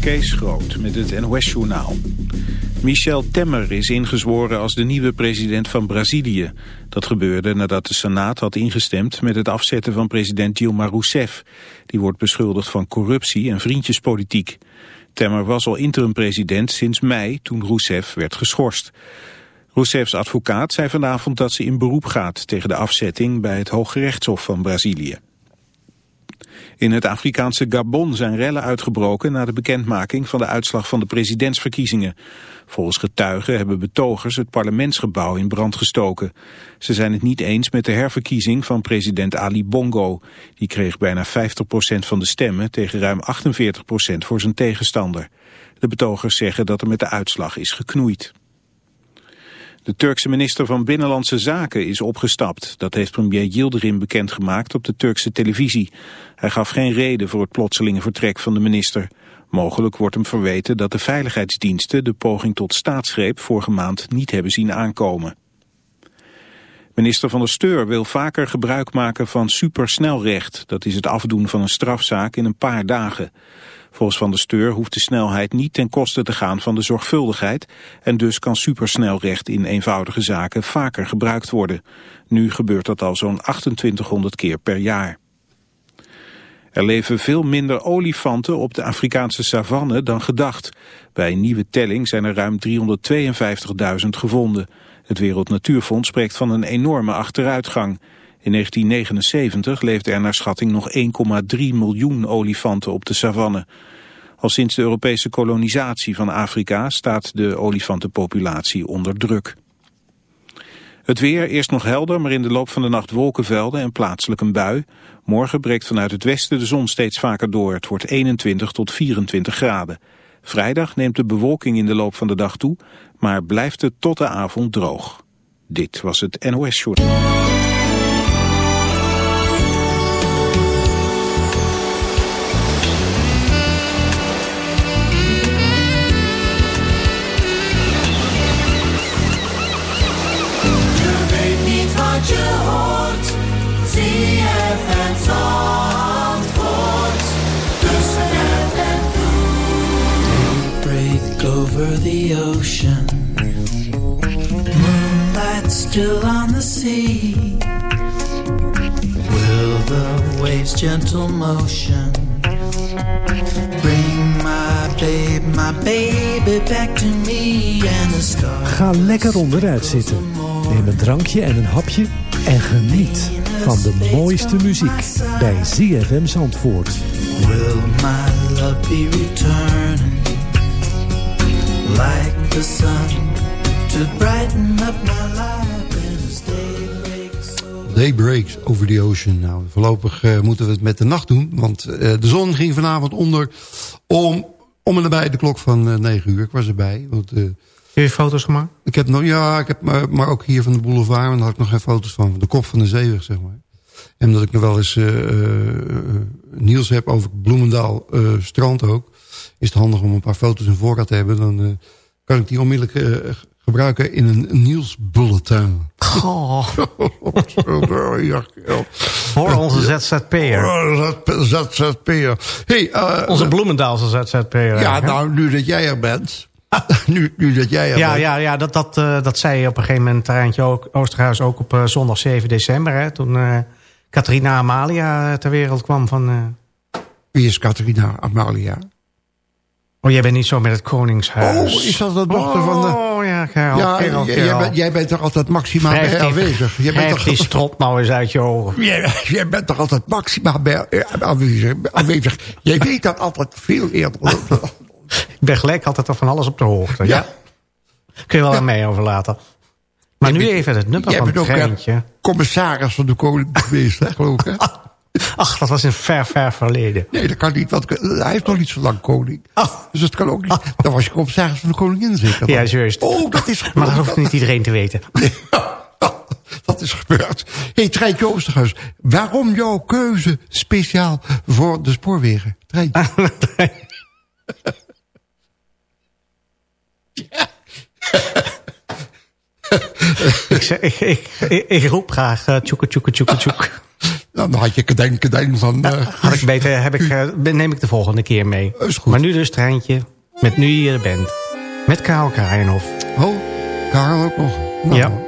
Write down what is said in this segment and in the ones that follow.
Kees Groot met het NOS-journaal. Michel Temmer is ingezworen als de nieuwe president van Brazilië. Dat gebeurde nadat de Senaat had ingestemd met het afzetten van president Dilma Rousseff. Die wordt beschuldigd van corruptie en vriendjespolitiek. Temmer was al interim-president sinds mei toen Rousseff werd geschorst. Rousseffs advocaat zei vanavond dat ze in beroep gaat tegen de afzetting bij het Hoge Rechtshof van Brazilië. In het Afrikaanse Gabon zijn rellen uitgebroken na de bekendmaking van de uitslag van de presidentsverkiezingen. Volgens getuigen hebben betogers het parlementsgebouw in brand gestoken. Ze zijn het niet eens met de herverkiezing van president Ali Bongo. Die kreeg bijna 50% van de stemmen tegen ruim 48% voor zijn tegenstander. De betogers zeggen dat er met de uitslag is geknoeid. De Turkse minister van Binnenlandse Zaken is opgestapt. Dat heeft premier Yildirim bekendgemaakt op de Turkse televisie. Hij gaf geen reden voor het plotselinge vertrek van de minister. Mogelijk wordt hem verweten dat de veiligheidsdiensten de poging tot staatsgreep vorige maand niet hebben zien aankomen. Minister van der Steur wil vaker gebruik maken van supersnelrecht. Dat is het afdoen van een strafzaak in een paar dagen. Volgens Van der Steur hoeft de snelheid niet ten koste te gaan van de zorgvuldigheid en dus kan supersnelrecht in eenvoudige zaken vaker gebruikt worden. Nu gebeurt dat al zo'n 2800 keer per jaar. Er leven veel minder olifanten op de Afrikaanse savanne dan gedacht. Bij een nieuwe telling zijn er ruim 352.000 gevonden. Het Wereld Natuurfonds spreekt van een enorme achteruitgang. In 1979 leefden er naar schatting nog 1,3 miljoen olifanten op de savanne. Al sinds de Europese kolonisatie van Afrika staat de olifantenpopulatie onder druk. Het weer, eerst nog helder, maar in de loop van de nacht wolkenvelden en plaatselijk een bui. Morgen breekt vanuit het westen de zon steeds vaker door. Het wordt 21 tot 24 graden. Vrijdag neemt de bewolking in de loop van de dag toe, maar blijft het tot de avond droog. Dit was het NOS Short. The ocean. Moonlight still on the sea. Will the waves' gentle motion bring my babe, my baby back to me and the stars? Ga lekker onderuit zitten. Neem een drankje en een hapje en geniet van de mooiste muziek bij ZFM Zandvoort. Will my love be returning? Like the sun to brighten up my life as day breaks. Day breaks over the ocean. Nou, voorlopig uh, moeten we het met de nacht doen, want uh, de zon ging vanavond onder om, om en nabij de klok van uh, eh, 9 uur. Ik was erbij. Want, Heb je foto's gemaakt? Ik heb nog, ja, ik heb, maar, maar ook hier van de boulevard, want daar had ik nog geen foto's van. De kop van de zeeweg, zeg maar. En omdat ik nog wel eens nieuws heb over Bloemendaal strand ook is het handig om een paar foto's in voorraad te hebben. Dan uh, kan ik die onmiddellijk uh, gebruiken in een nieuwsbulletin. Goh. Voor onze ZZP'er. ZZP'er. Hey, uh, onze Bloemendaalse ZZP'er. Ja, nou, nu dat jij er bent. nu, nu dat jij er ja, bent. Ja, ja dat, dat, uh, dat zei op een gegeven moment Terreintje Oosterhuis ook op uh, zondag 7 december. Hè, toen Catharina Amalia ter wereld kwam van... Wie is Catharina Amalia? Oh, jij bent niet zo met het Koningshuis. Oh, is dat de dochter oh, van de... Oh, ja, Gerald, Jij, bent, jij bent toch altijd maximaal bij aanwezig? Jij bent toch... die strop nou eens uit je ogen. Jij, jij bent toch altijd maximaal bij aanwezig, aanwezig. Jij weet dat altijd veel eerder. Ik ben gelijk altijd van alles op de hoogte. Ja. Kun je wel aan mij overlaten. Maar nu even het nummer van het treintje. Jij bent ook commissaris van de koning geweest, hè, geloof ik, hè? Ach, dat was in ver, ver verleden. Nee, dat kan niet, want hij heeft nog niet zo lang koning. Oh. Dus dat kan ook niet. Dan was je commissaris van de koningin zeker. Ja, juist. Oh, dat is gebeurd. Maar dat hoeft niet iedereen te weten. Nee. dat is gebeurd. Hé, hey, Treintje Oosterhuis. Waarom jouw keuze speciaal voor de spoorwegen? Treintje. ik, zeg, ik, ik, ik, roep graag uh, tjoeke tjoeke tjoeke tjoek. Dan had je kadeng, kadeng van... Uh, had ik beter, heb ik, uh, neem ik de volgende keer mee. Is goed. Maar nu dus treintje, met nu je er bent. Met Karel Kraaienhof. Oh, Karel ook nog. Nou, Ja.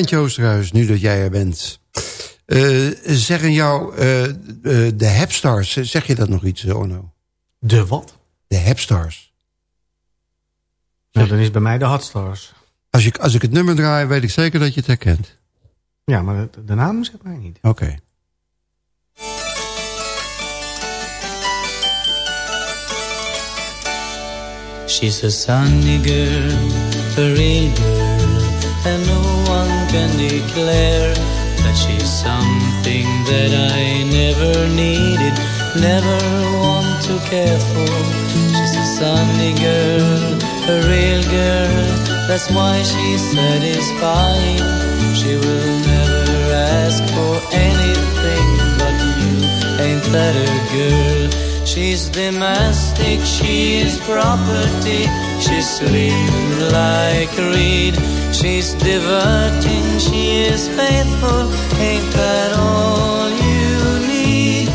Rijntje Oosterhuis, nu dat jij er bent. Eh, zeggen jou eh, eh, de Hepstars, zeg je dat nog iets, Orno? De wat? De Hepstars. Nou, dan is bij mij de Hotstars. Als ik, als ik het nummer draai, weet ik zeker dat je het herkent. Ja, maar de, de naam zegt mij niet. Oké. She's a sunny girl, a real girl, and no one can declare that she's something that I never needed, never want to care for. She's a sunny girl, a real girl, that's why she's satisfying. She will never ask for anything but you. Ain't that a girl? She's domestic, she is property. She's slim like a reed. She's diverting, she is faithful. Ain't that all you need?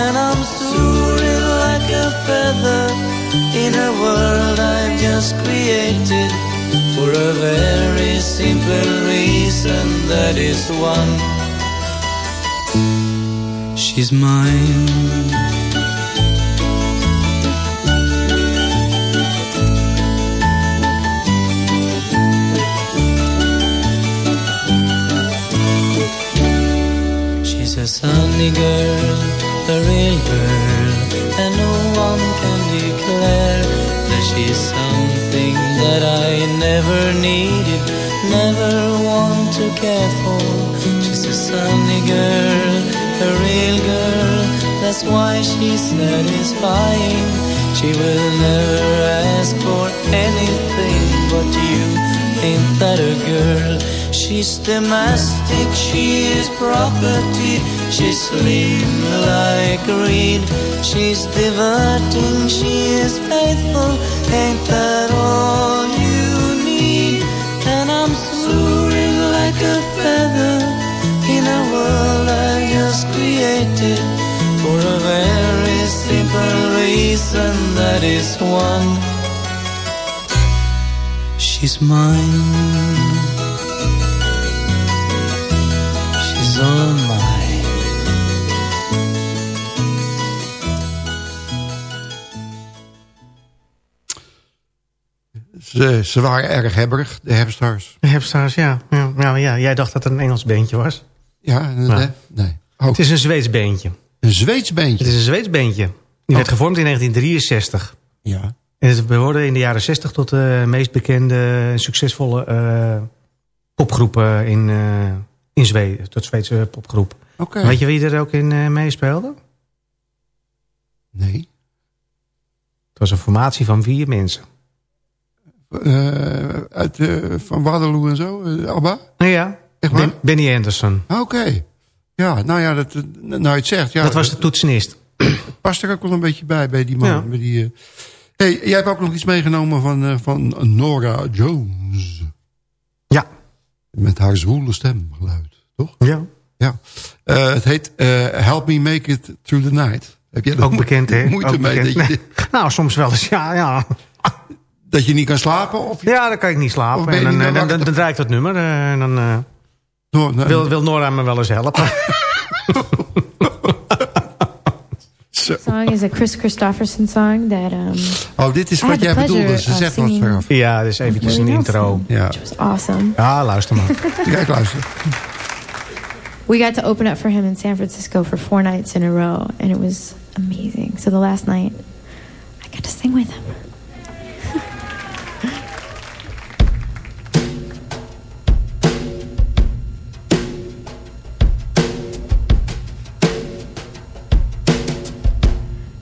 And I'm soaring like a feather in a world I've just created. For a very simple reason, that is one. She's mine. Sunny girl, a real girl, and no one can declare that she's something that I never needed, never want to care for. She's a sunny girl, a real girl, that's why she's satisfying. She will never ask for anything but you. Ain't that a girl? She's domestic, she is property. She's slim like a reed. She's diverting, she is faithful. Ain't that all you need? And I'm soaring like a feather in a world I just created for a very simple reason. That is one. She's mine. Ze, ze waren erg hebberig, de Hepstars. De Hepstars, ja. Ja, ja, ja. Jij dacht dat het een Engels beentje was. Ja, nee. Ja. nee. Oh, Het is een Zweeds beentje. een Zweeds Het beentje. is een Zweeds beentje. Die werd gevormd in 1963. Ja. En het behoorde in de jaren 60 tot de meest bekende en succesvolle eh, popgroepen in, eh, in Zweden. Tot Zweedse popgroep. Weet je wie er ook in eh, meespeelde? Nee. Het was een formatie van vier mensen. Eh, uit, eh, van Waterloo en zo, Abba? Nou ja, Echt waar? Ben- Benny Anderson. Ah, Oké. Ja, nou ja, dat, nou je het zegt. Ja, dat was de toetsenist. past er ook wel een beetje bij, bij die man. Ja. Bij die, hey, jij hebt ook nog iets meegenomen van, van Nora Jones. Ja. Met haar zwoele stemgeluid, toch? Ja. Ja. Eh, het heet eh, Help Me Make It Through the Night. Heb jij er Ook bekend, hè? moeite Ook mee bekend. dat je, Nee. Nou, soms wel eens, ja. Ja, dat je niet kan slapen? Of ja dan kan ik niet slapen. je En dan, eh, dan, dan, wakker? dan draait dat nummer. eh, En dan eh, door, nou, wil, wil Nora me wel eens helpen. song is a Chris Christopherson song that um, Oh, dit is wat jij bedoelde. Ze zegt wat veraf. ja, dus eventjes een intro. Ja. which was awesome. Ja, luister maar. Kijk, luister. We got to open up for him in San Francisco for four nights in a row, and it was amazing. So the last night, I got to sing with him.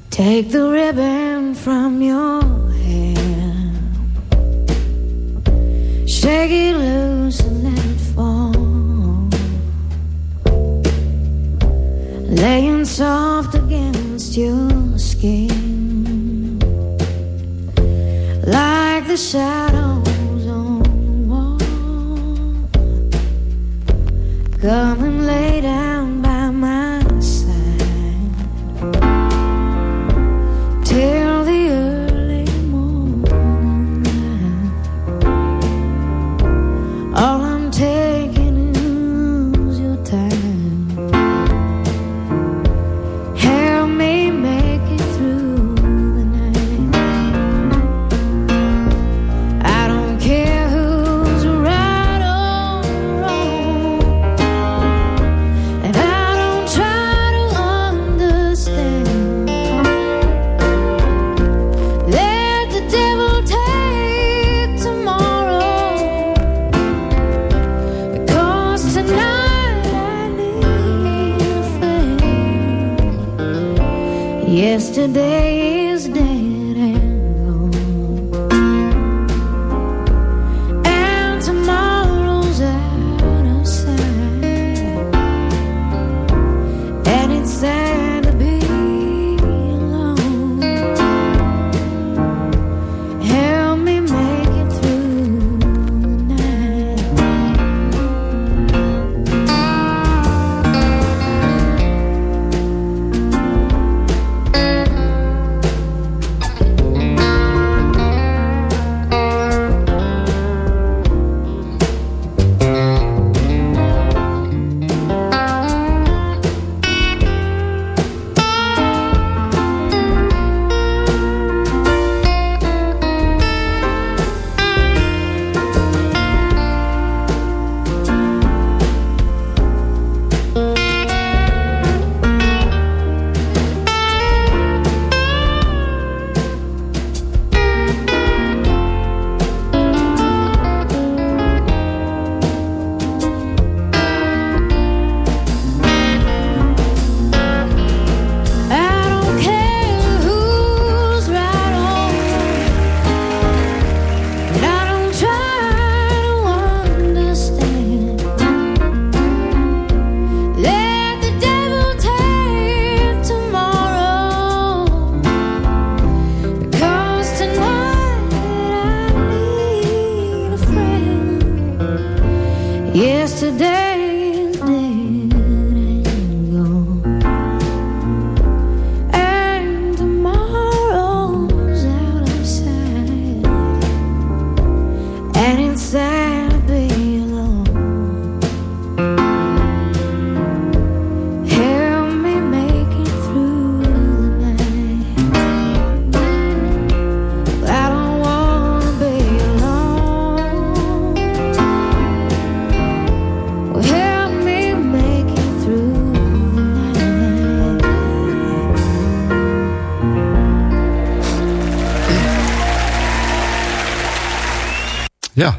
Take the ribbon from your hair. Shake it loose Laying soft against your skin. Like the shadows on the wall. Come and lay down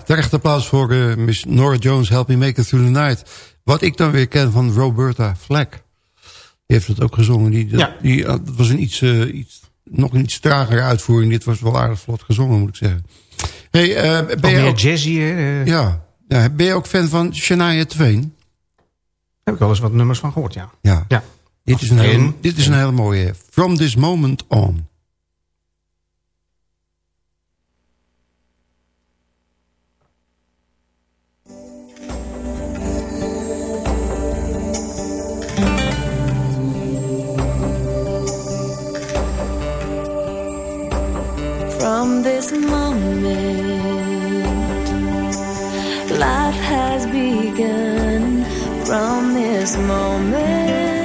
terecht applaus voor uh, Miss Nora Jones, Help Me Make It Through the Night. Wat ik dan weer ken van Roberta Flack. Die heeft het ook gezongen. Die, Ja. die, dat was een iets, uh, iets, nog een iets tragere uitvoering. Dit was wel aardig vlot gezongen, moet ik zeggen. Hey, uh, ben je meer ook, jazzy. eh, ja, ja, ben je ook fan van Shania Twain? Heb ik wel eens wat nummers van gehoord, ja. Ja. Ja. Dit, is een hele, dit is een hele mooie. From this moment on. From this moment, life has begun. From this moment,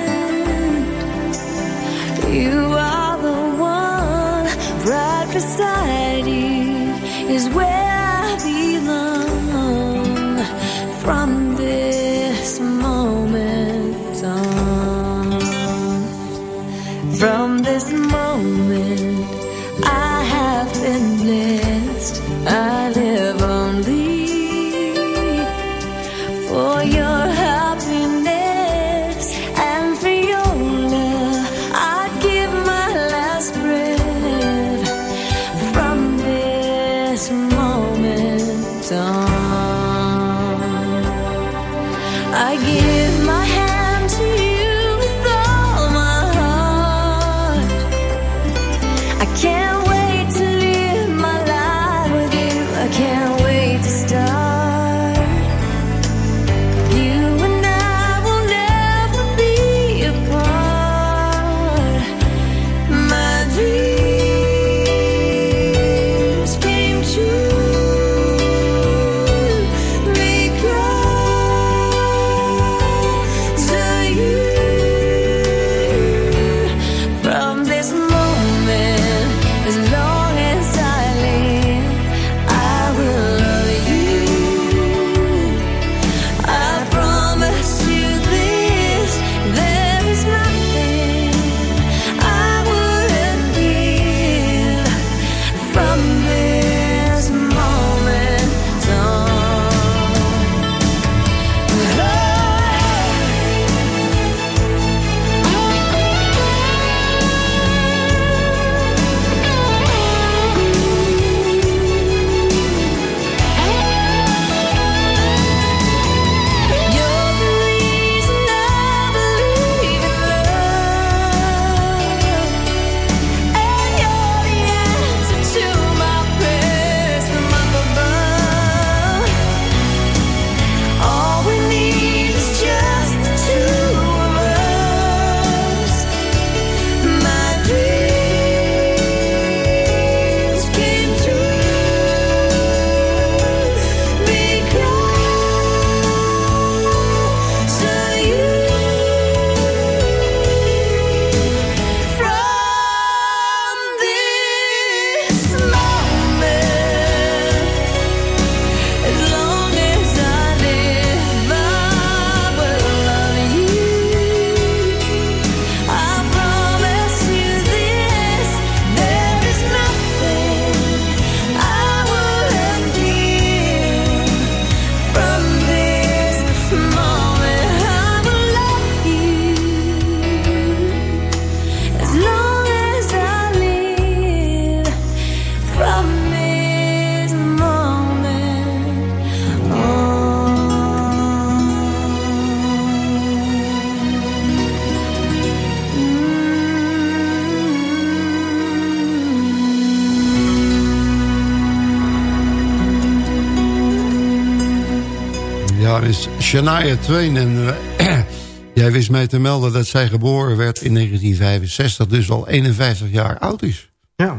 Shania Twain. En eh, jij wist mij te melden dat zij geboren werd in 1965. Dus al 51 jaar oud is. Ja.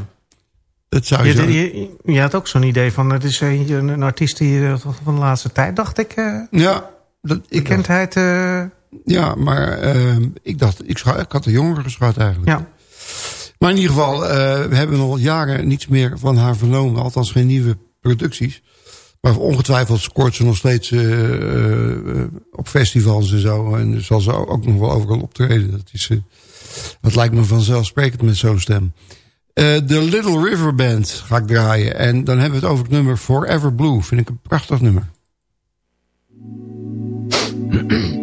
Dat zou je, Je, je, je had ook zo'n idee van... het is een, een artiest die eh, van de laatste tijd, dacht ik... eh Ja, dat, ik bekendheid... eh, ja maar eh, ik dacht, ik, ik had de jongere geschat eigenlijk. ja. Maar in ieder geval, we hebben al jaren niets meer van haar vernomen. Althans geen nieuwe producties. Maar ongetwijfeld scoort ze nog steeds eh, eh, op festivals en zo. En zal ze ook nog wel overal optreden. Dat, is, eh, dat lijkt me vanzelfsprekend met zo'n stem. De Little River Band ga ik draaien. En dan hebben we het over het nummer Forever Blue. Vind ik een prachtig nummer.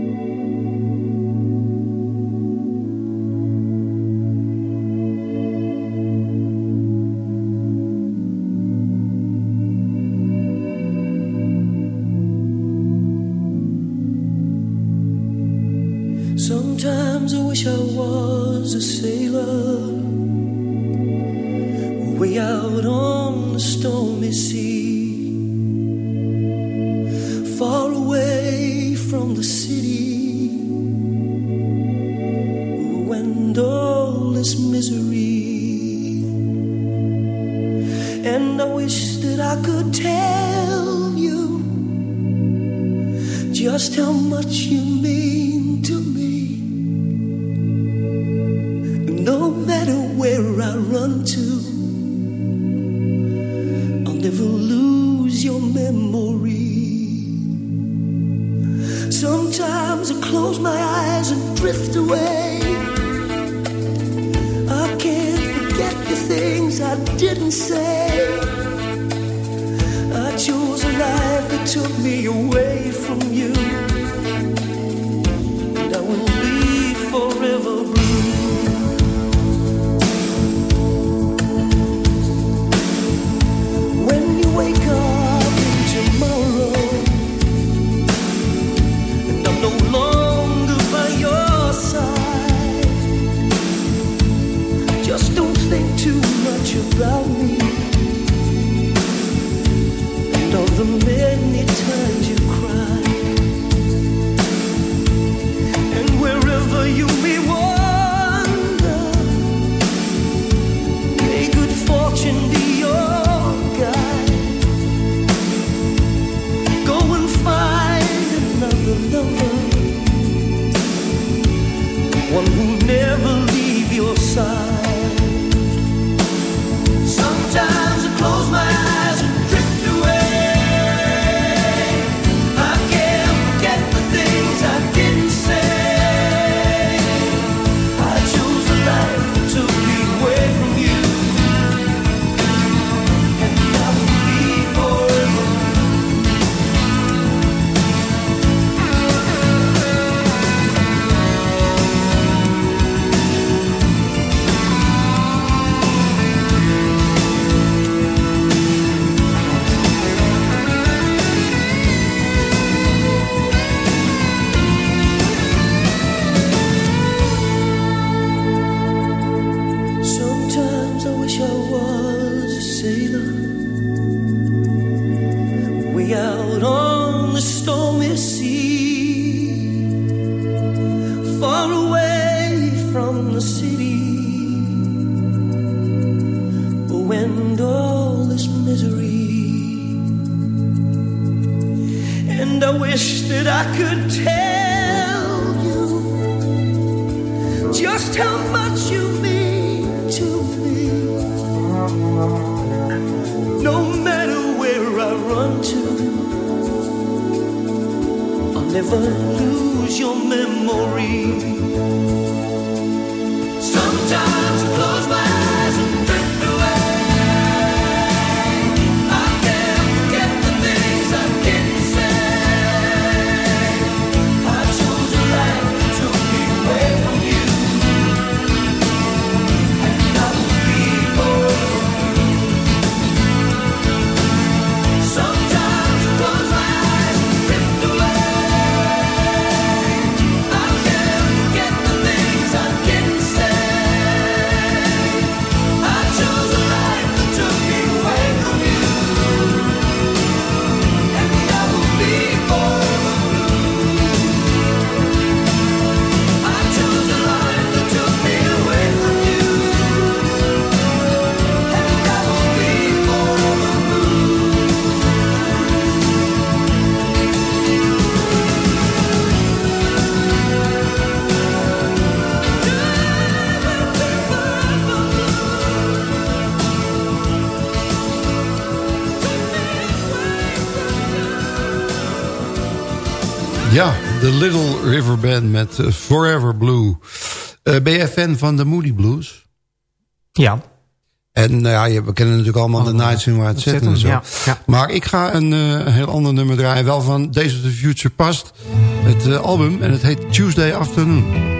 wish that I could tell you just how much you mean to me. No matter where I run to, I'll never lose your memory. Sometimes I close my de Little River Band met eh, Forever Blue. Eh, ben jij fan van de Moody Blues? Ja. En nou ja, we kennen natuurlijk allemaal de Nights in White zetten en zo. Maar ik ga eh, een, heel ander nummer draaien. Wel van Days of the Future past. Het album en het heet Tuesday Afternoon.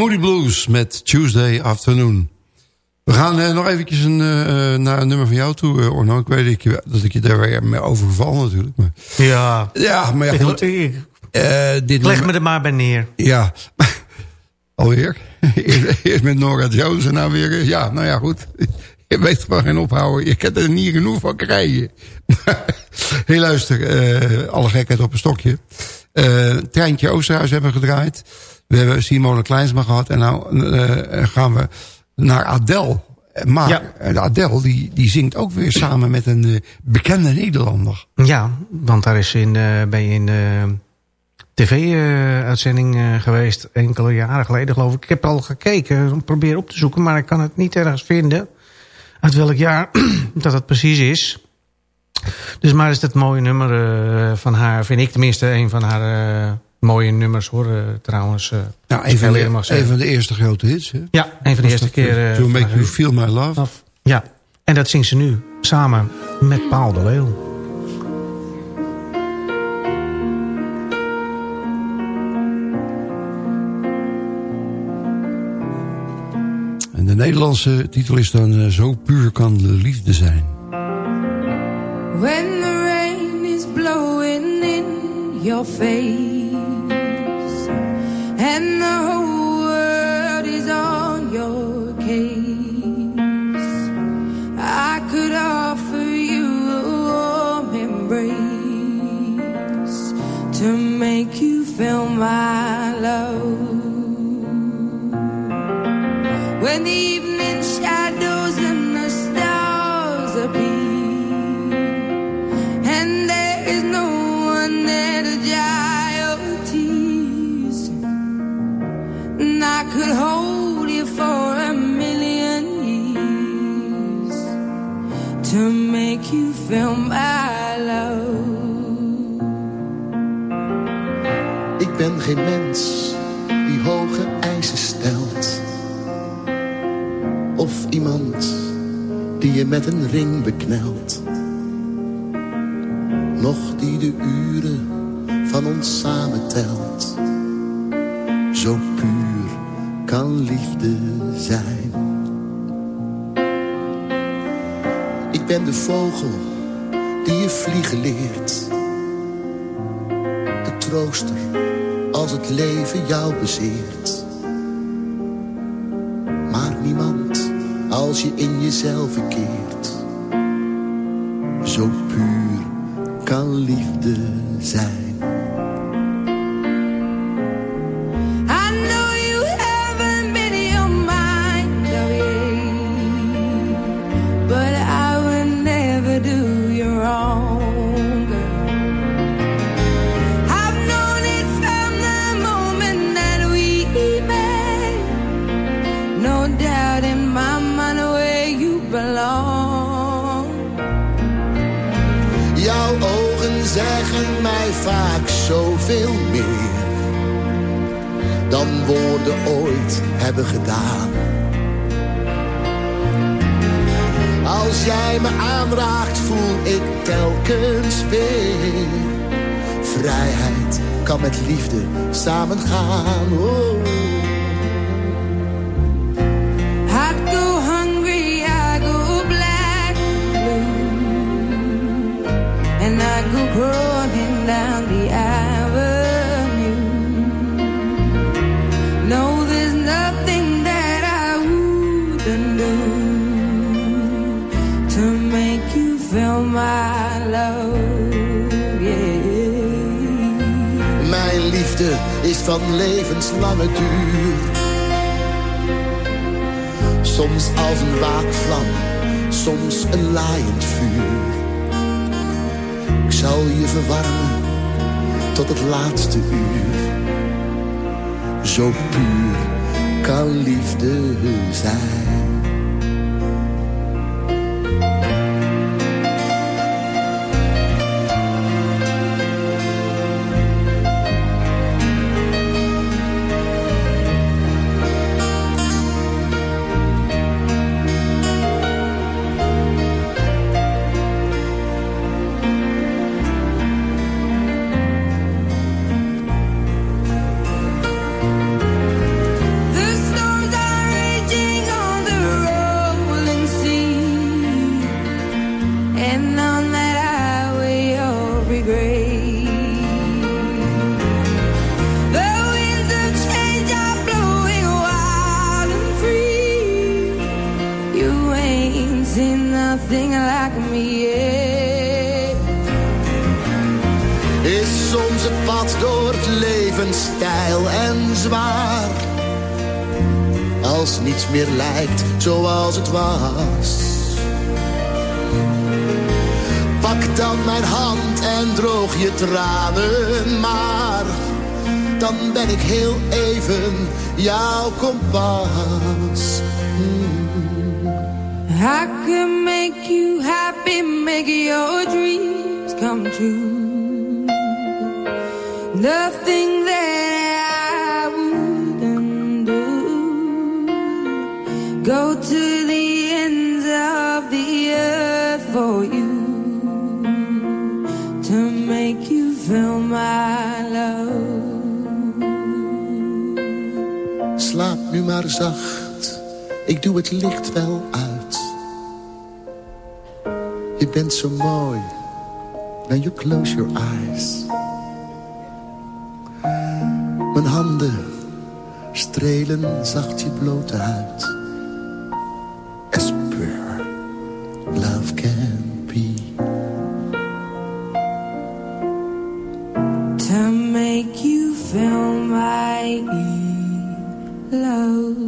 Moody Blues met Tuesday Afternoon. We gaan eh, nog eventjes een, eh, eh, naar een nummer van jou toe, eh, Orno. Ik weet dat ik, je- dat ik je daar weer mee overval natuurlijk. Maar, Ja, ja, maar ja, ik, goed. ik, dit leg nummer- me er maar bij neer. Ja, alweer. eerst, met Nora Jones en nou weer... Ja, nou ja, goed. Je weet gewoon geen ophouden. Je kan er niet genoeg van krijgen. hey, luister. alle gekheid op een stokje. Treintje Oosterhuis hebben gedraaid. We hebben Simone Kleinsma gehad. En nou eh, gaan we naar Adele. Maar Ja. eh, Adele die, die zingt ook weer samen met een eh, bekende Nederlander. Ja, want daar is in, eh, ben je in de tv-uitzending eh, geweest. Enkele jaren geleden geloof ik. Ik heb al gekeken, probeer op te zoeken, maar ik kan het niet ergens vinden. uit welk jaar dat het precies is. Dus maar is dat mooie nummer eh, van haar, vind ik tenminste een van haar eh, mooie nummers hoor. eh, trouwens, eh, Nou, een van, de, een van de eerste grote hits. Hè? Ja, een van de eerste keer. eh, To van Make You. Feel My Love. Af. Ja, en dat zingt ze nu samen met Paul de Leeuw. En de Nederlandse titel is dan Zo puur kan de liefde zijn. When the rain is blowing in your face and the whole world is on your case, I could offer you a warm embrace to make you feel my love. When the evening feel my. Ik ben geen mens die hoge eisen stelt. Of iemand die je met een ring beknelt. Nog die de uren van ons samen telt. Zo puur kan liefde zijn. Ik ben de vogel vliegen leert. De trooster als het leven jou bezeert. Maar niemand als je in jezelf keert. Zo puur kan liefde zijn. Jij me aanraakt voel ik telkens weer. Vrijheid kan met liefde samengaan. Oh. I go hungry, I go black, blue, and I go crawling down the avenue. Van levenslange duur. Soms als een waakvlam, soms een laaiend vuur. Ik zal je verwarmen tot het laatste uur. Zo puur kan liefde zijn. Soms het pad door het leven stijl en zwaar. Als niets meer lijkt zoals het was. Pak dan mijn hand en droog je tranen maar. Dan ben ik heel even jouw kompas. I I could make you happy, make your dreams come true. Nothing that I wouldn't do. Go to the ends of the earth for you to make you feel my love. Slaap nu maar zacht, ik doe het licht wel uit. Je bent zo mooi, when you close your eyes. Handen strelen zacht je blote huid. As pure love can be. to make you feel my love.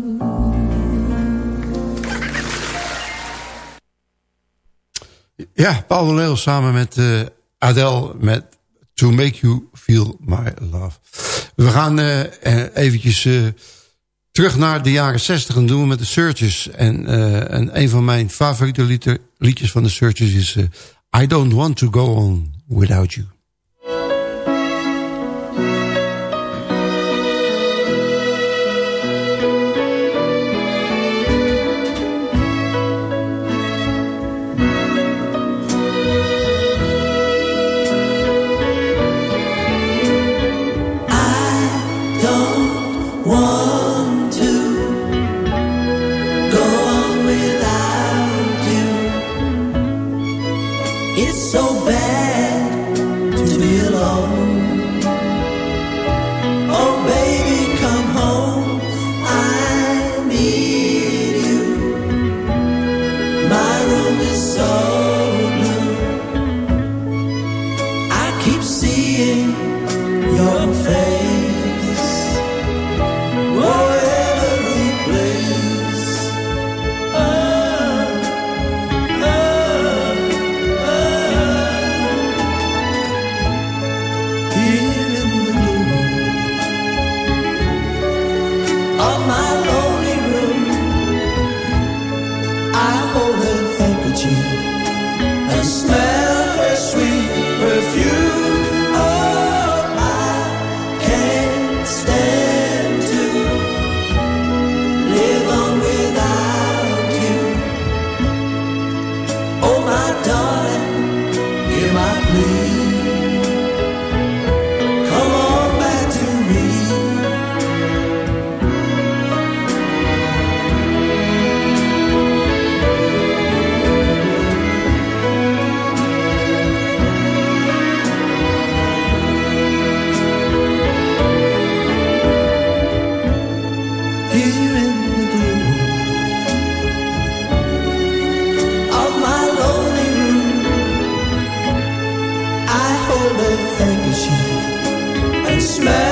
Ja, Paul de Leeuw samen met eh, Adele met To Make You Feel My Love. We gaan eh, eh, eventjes eh, terug naar de jaren 60 en doen we met de Searchers. En, en een van mijn favoriete liedjes van de Searchers is I Don't Want To Go On Without You. Smell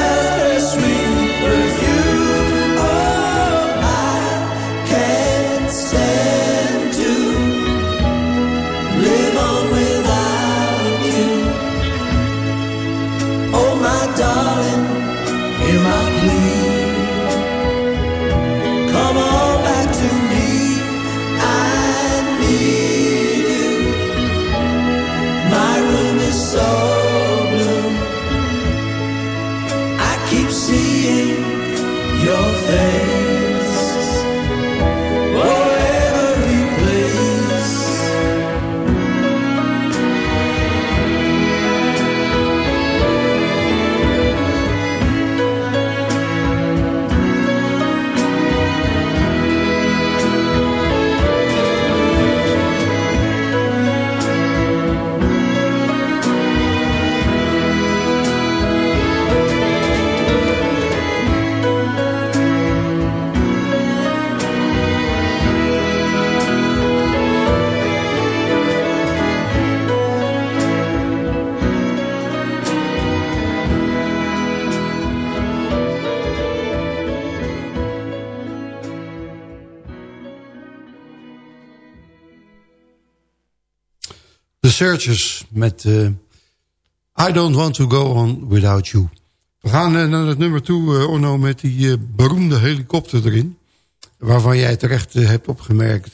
Searchers met eh, I Don't Want To Go On Without You. We gaan eh, naar het nummer toe, eh, Orno, met die beroemde helikopter erin. Waarvan jij terecht hebt opgemerkt...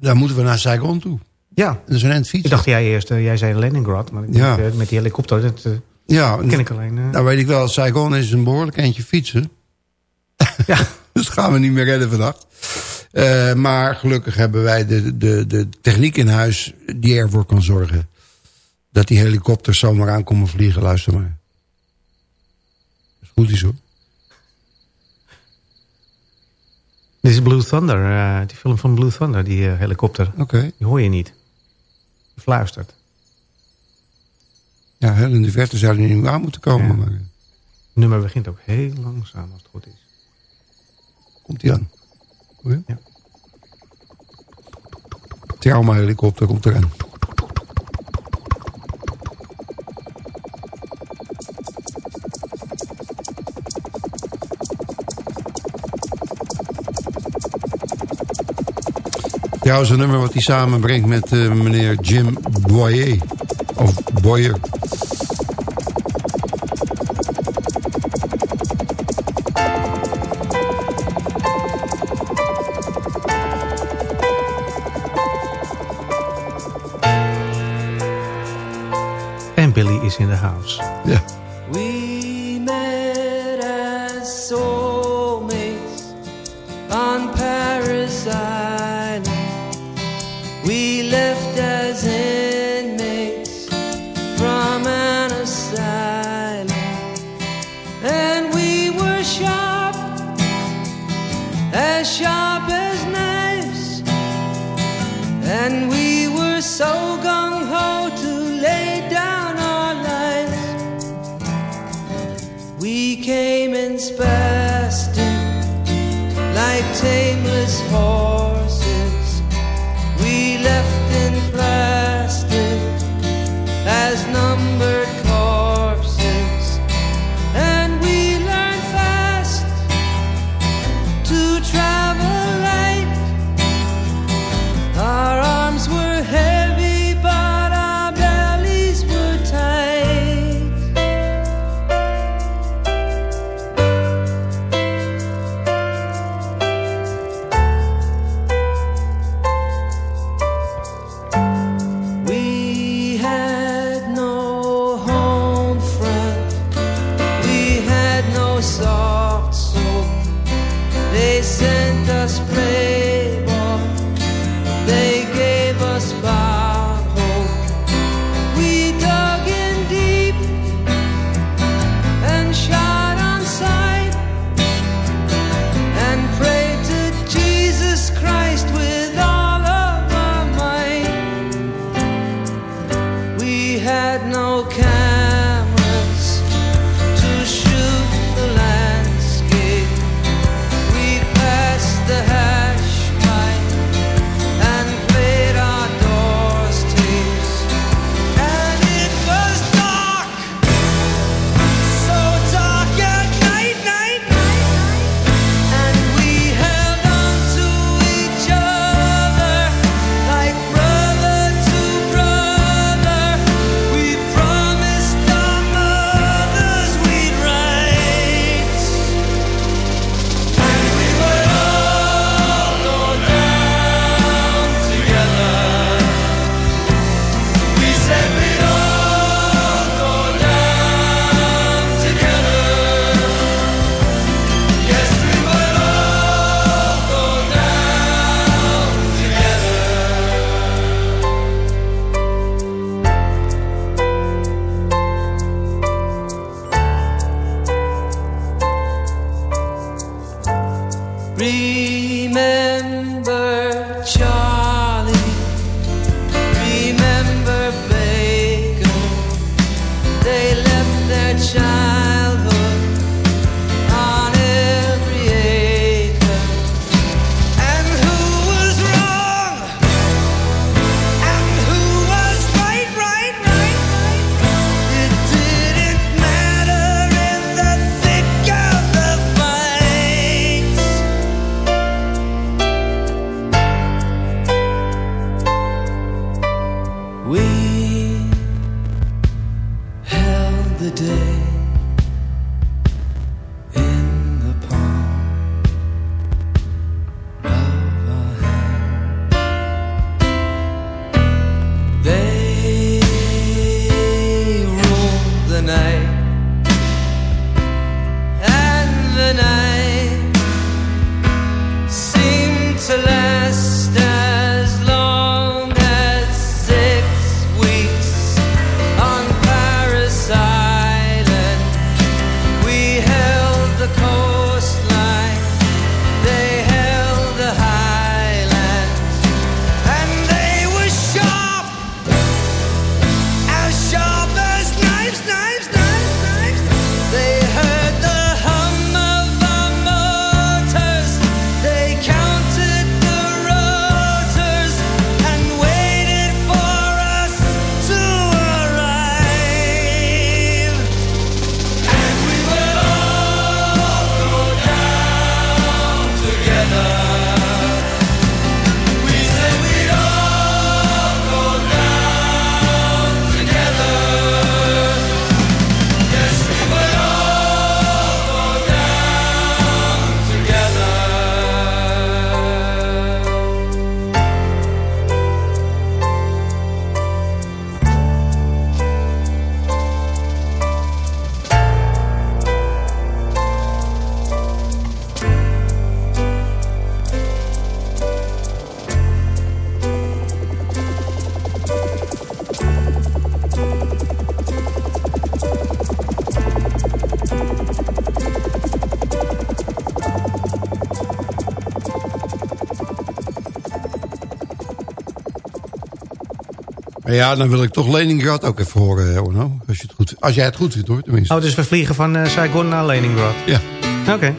daar moeten we naar Saigon toe. Ja, Dat is een end fietsen. ik dacht jij eerst, jij zei Leningrad, maar ik Ja. eh, met die helikopter, dat ja, ken ik alleen. Nou weet ik wel, Saigon is een behoorlijk eentje fietsen. Ja. dat gaan we niet meer redden vannacht. Eh, maar gelukkig hebben wij de, de, de techniek in huis die ervoor kan zorgen... dat die helikopters zomaar aankomen vliegen. Luister maar. Is goed is hoor. Dit is Blue Thunder, eh, die film van Blue Thunder, die eh, helikopter. Oké. Die hoor je niet. Die fluistert. Ja, heel in de verte zou die nu aan moeten komen. Ja. Maar Het nummer begint ook heel langzaam als het goed is. komt die aan. Ja. Trauma helikopter komt eraan. Trouwens, een nummer wat hij samenbrengt met eh, meneer Jim Boyer. Of Boyer. In the house. Ja, dan wil ik toch Leningrad ook even horen, eh, Orno. Als, je het goed, als jij het goed vindt, hoor, tenminste. Oh, dus we vliegen van eh, Saigon naar Leningrad. Ja. Oké.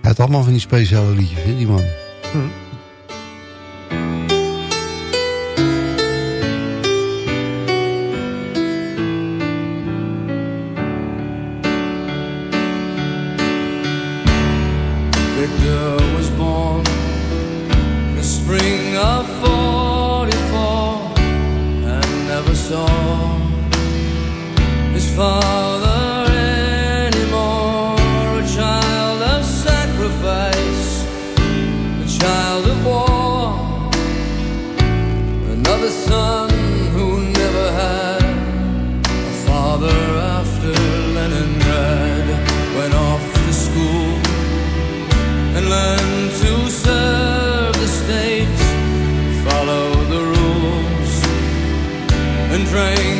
Hij had allemaal van die speciale liedjes, hè, die man. Victor and learn to serve the state, follow the rules, and drank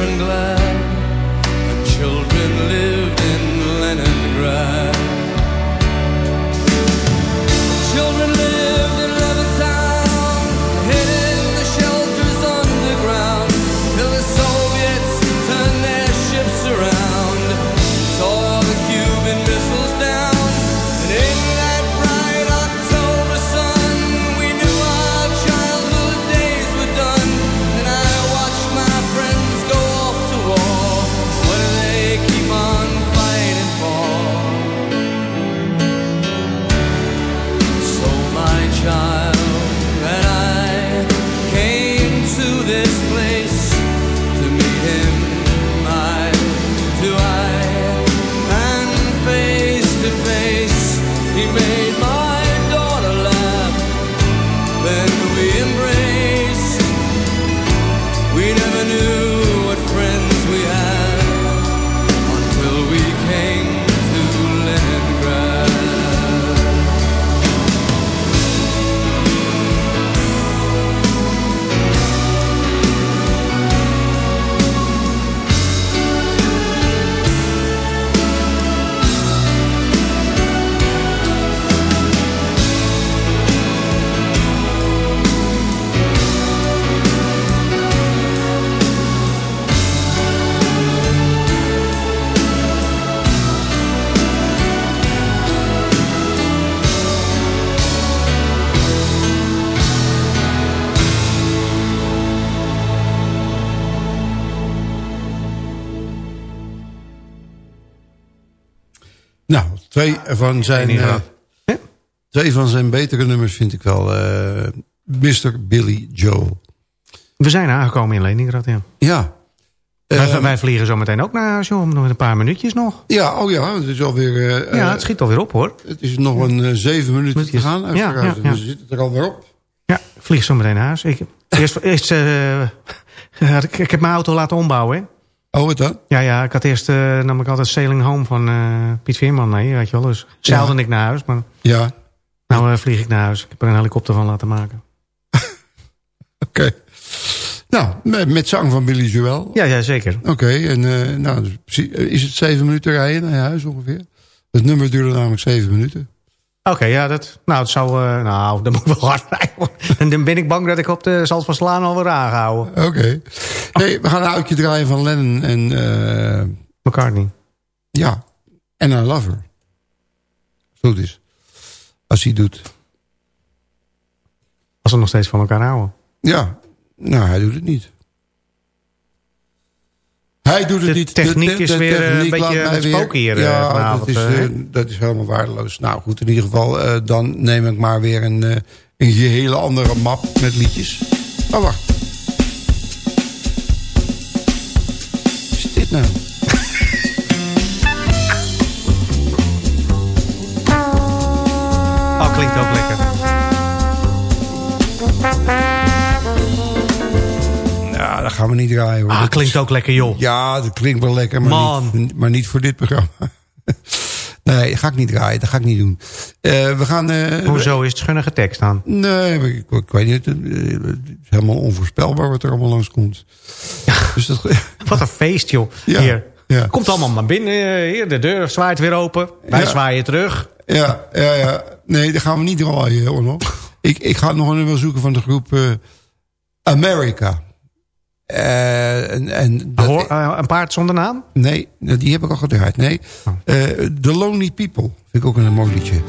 and glass. Van zijn, eh, twee van zijn betere nummers vind ik wel. eh Mr. Billy Joel. We zijn aangekomen in Leningrad, ja. Ja. wij, Eh, wij vliegen zo meteen ook naar om nog een paar minuutjes nog. ja, oh ja, het is alweer... eh, ja, het schiet alweer op, hoor. het is nog een zeven minuten te gaan. Ja, ja, ja. Dus we zitten er alweer op. Ja, vlieg zo meteen naar huis. Ik, eerst, eerst ik, ik heb mijn auto laten ombouwen, hè. Oh, wat dan? Ja, ja, ik had eerst, eh nam ik altijd Sailing Home van eh, Piet Veerman mee, weet je wel. Dus zeilde ik naar huis, maar Ja, nou eh, vlieg ik naar huis. Ik heb er een helikopter van laten maken. oké. Nou, met, met zang van Billy Joel. Ja, ja zeker. Oké, en nou, is het zeven minuten rijden naar je huis ongeveer? Het nummer duurde namelijk zeven minuten. Oké, ja, dat, nou, het zou, eh, nou, dat moet ik wel hard rijden. En dan ben ik bang dat ik op de Zalt van Slaan alweer aangehouden. Oké. Nee, we gaan een oudje draaien van Lennon en... eh, McCartney. ja, en I Love Her. Zo is. Als hij doet. Als ze nog steeds van elkaar houden. Ja, nou, hij doet het niet. Hij doet het De niet. techniek is weer, eh, een techniek beetje het spoken hier, eh, Ja, vanavond, dat is, eh, eh, dat is helemaal waardeloos. Nou goed, in ieder geval, eh, dan neem ik maar weer een, eh, een hele andere map met liedjes. Oh, wacht. Wat is dit nou? Gaan we niet draaien hoor. Ah, Dat klinkt ook lekker, joh. Ja, dat klinkt wel lekker, maar, Man. Niet, maar niet voor dit programma. Nee, dat ga ik niet draaien. Dat ga ik niet doen. Eh, we gaan... eh, Hoezo is het schunnige tekst aan? Nee, maar ik, ik weet niet. Het is helemaal onvoorspelbaar wat er allemaal langskomt. Dus dat, Wat een feest, joh. Ja, Hier. ja. Komt allemaal naar binnen. eh, Hier, de deur zwaait weer open. Wij Ja. zwaaien terug. ja, ja, ja. Nee, dat gaan we niet draaien, Orno. Ik, ik ga nog een nummer zoeken van de groep eh, America. Eh, en, en dat- Hoor, eh, een paard zonder naam? nee, die heb ik al gedraaid. Nee, Oh. Eh, The Lonely People vind ik ook een mooi liedje.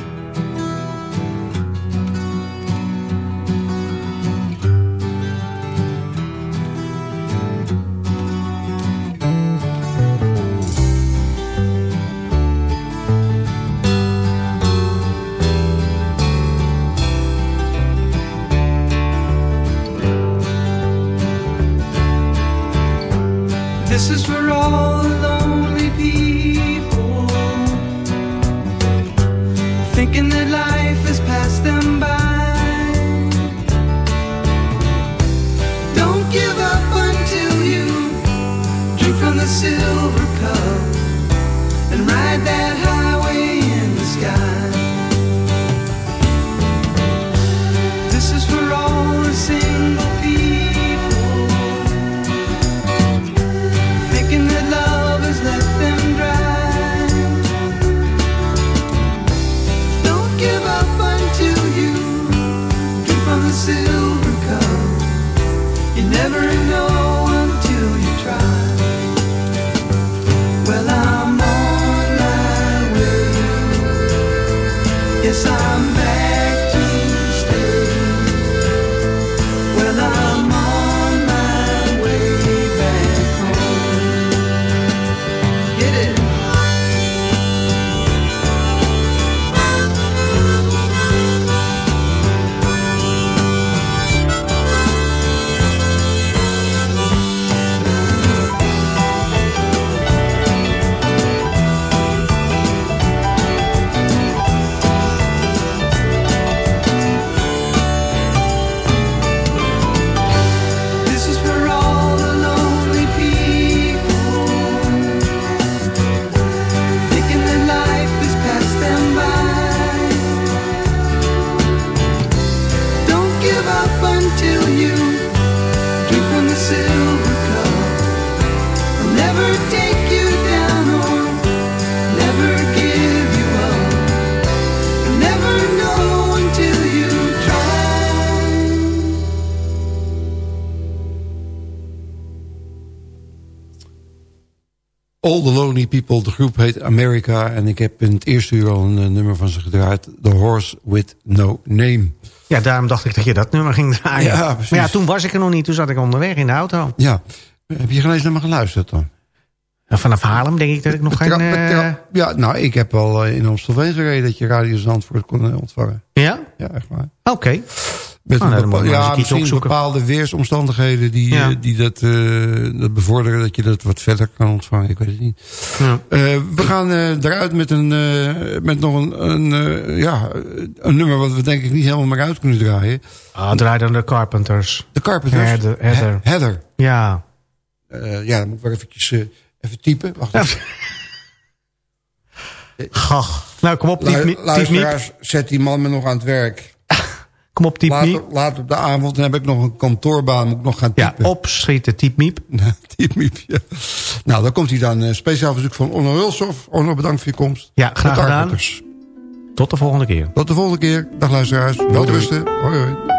All the Lonely People, de groep heet America. En ik heb in het eerste uur al een eh, nummer van ze gedraaid. The Horse with No Name. Ja, daarom dacht ik dat je dat nummer ging draaien. Ja, precies. Maar ja, toen was ik er nog niet. Toen zat ik onderweg in de auto. Ja, heb je geen eens naar me geluisterd dan? Vanaf Haarlem denk ik dat ik nog geen... Tra- eh, Ja, nou, ik heb al eh, in Amstelveen gereden dat je Radio Zandvoort kon eh, ontvangen. Ja? Ja, echt waar. Oké. Met Oh, een ja, misschien opzoeken. bepaalde weersomstandigheden die, Ja. eh, die dat, eh, dat bevorderen dat je dat wat verder kan ontvangen. Ik weet het niet. Ja. Eh, we gaan eruit met, een, met nog een, een, ja, een nummer wat we denk ik niet helemaal meer uit kunnen draaien. Ah, draai dan de Carpenters. De Carpenters. Heather. Heather. He- Heather. Ja. Ja, dan moet ik wel eventjes even typen. Wacht Ja. even. Gach. Nou, kom op, typ, typ miep. luisteraars, zet die man me nog aan het werk. Kom op, typ Later, miep. later op de avond dan heb ik nog een kantoorbaan, moet ik nog gaan Ja, typen. opschieten, typ miep. Typ miep, ja. Nou, dan komt hij dan. eh, speciaal verzoek van Onno Hulshoff. Onno, bedankt voor je komst. Ja, graag gedaan. Tot de volgende keer. Tot de volgende keer. Dag luisteraars. Wel rusten. Hoi hoi.